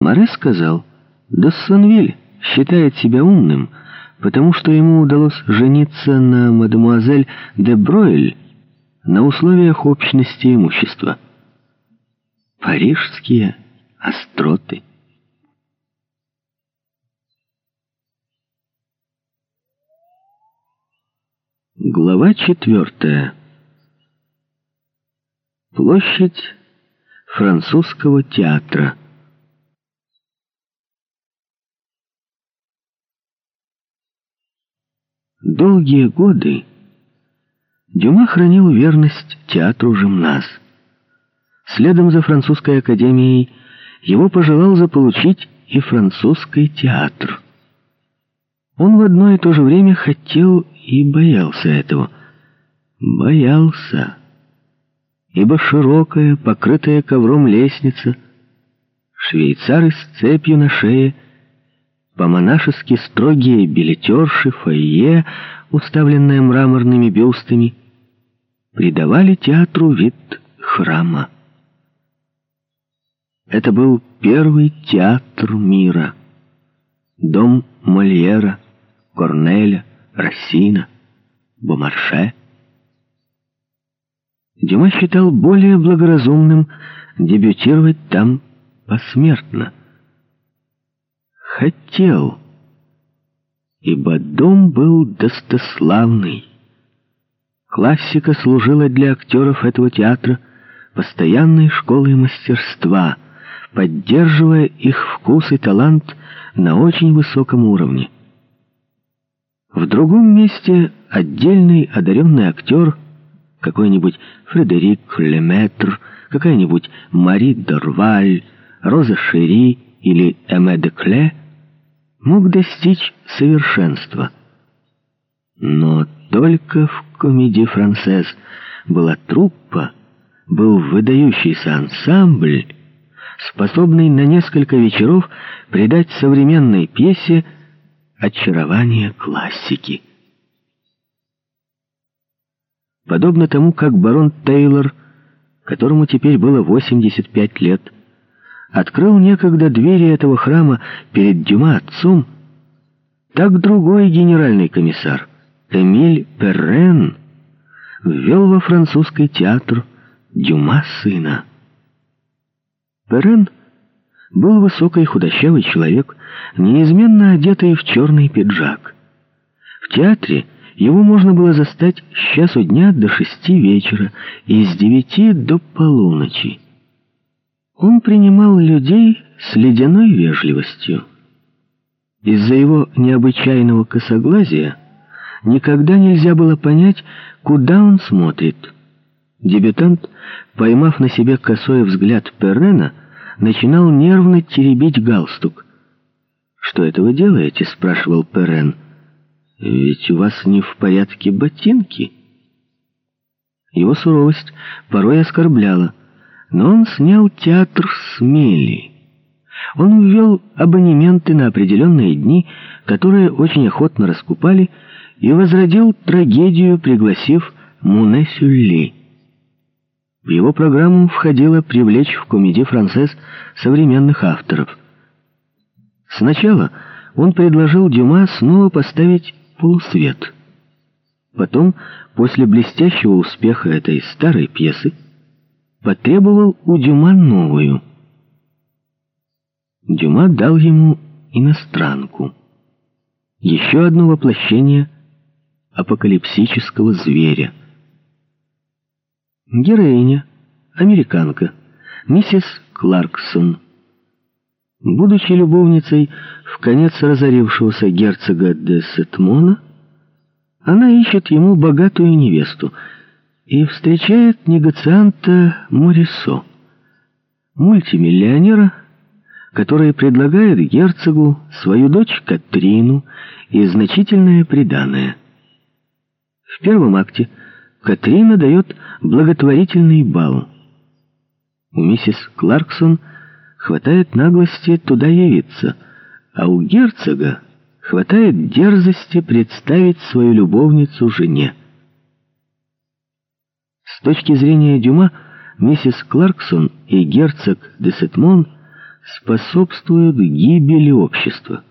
Море сказал, Доссонвиль считает себя умным, потому что ему удалось жениться на мадемуазель де Бройль на условиях общности имущества. Парижские остроты. Глава четвертая. Площадь французского театра. Долгие годы Дюма хранил верность театру «Жимназ». Следом за французской академией его пожелал заполучить и французский театр. Он в одно и то же время хотел и боялся этого. Боялся, ибо широкая, покрытая ковром лестница, швейцары с цепью на шее — по-монашески строгие билетерши, фойе, уставленные мраморными бюстами, придавали театру вид храма. Это был первый театр мира. Дом Мольера, Корнеля, Рассина, Бомарше. Дюма считал более благоразумным дебютировать там посмертно хотел, ибо дом был достославный. Классика служила для актеров этого театра постоянной школой мастерства, поддерживая их вкус и талант на очень высоком уровне. В другом месте отдельный одаренный актер, какой-нибудь Фредерик Леметр, какая-нибудь Мари Дорваль, Роза Шери или Эме де Кле — мог достичь совершенства. Но только в комедии «Францесс» была труппа, был выдающийся ансамбль, способный на несколько вечеров придать современной пьесе очарование классики. Подобно тому, как барон Тейлор, которому теперь было 85 лет, открыл некогда двери этого храма перед Дюма отцом, так другой генеральный комиссар, Эмиль Перрен, ввел во французский театр Дюма сына. Перрен был высокий худощавый человек, неизменно одетый в черный пиджак. В театре его можно было застать с часу дня до шести вечера и с девяти до полуночи. Он принимал людей с ледяной вежливостью. Из-за его необычайного косоглазия никогда нельзя было понять, куда он смотрит. Дебютант, поймав на себе косой взгляд Перрена, начинал нервно теребить галстук. «Что это вы делаете?» — спрашивал Перрен. «Ведь у вас не в порядке ботинки». Его суровость порой оскорбляла но он снял театр с мели. Он ввел абонементы на определенные дни, которые очень охотно раскупали, и возродил трагедию, пригласив Муне Сюлли. В его программу входило привлечь в комедии «Францесс» современных авторов. Сначала он предложил Дюма снова поставить «Полусвет». Потом, после блестящего успеха этой старой пьесы, потребовал у Дюма новую. Дюма дал ему иностранку. Еще одно воплощение апокалипсического зверя. Героиня, американка, миссис Кларксон. Будучи любовницей в конец разорившегося герцога де Сетмона, она ищет ему богатую невесту — и встречает негацианта Морисо, мультимиллионера, который предлагает герцогу свою дочь Катрину и значительное приданое. В первом акте Катрина дает благотворительный бал. У миссис Кларксон хватает наглости туда явиться, а у герцога хватает дерзости представить свою любовницу жене. С точки зрения Дюма, миссис Кларксон и герцог де Сетмон способствуют гибели общества.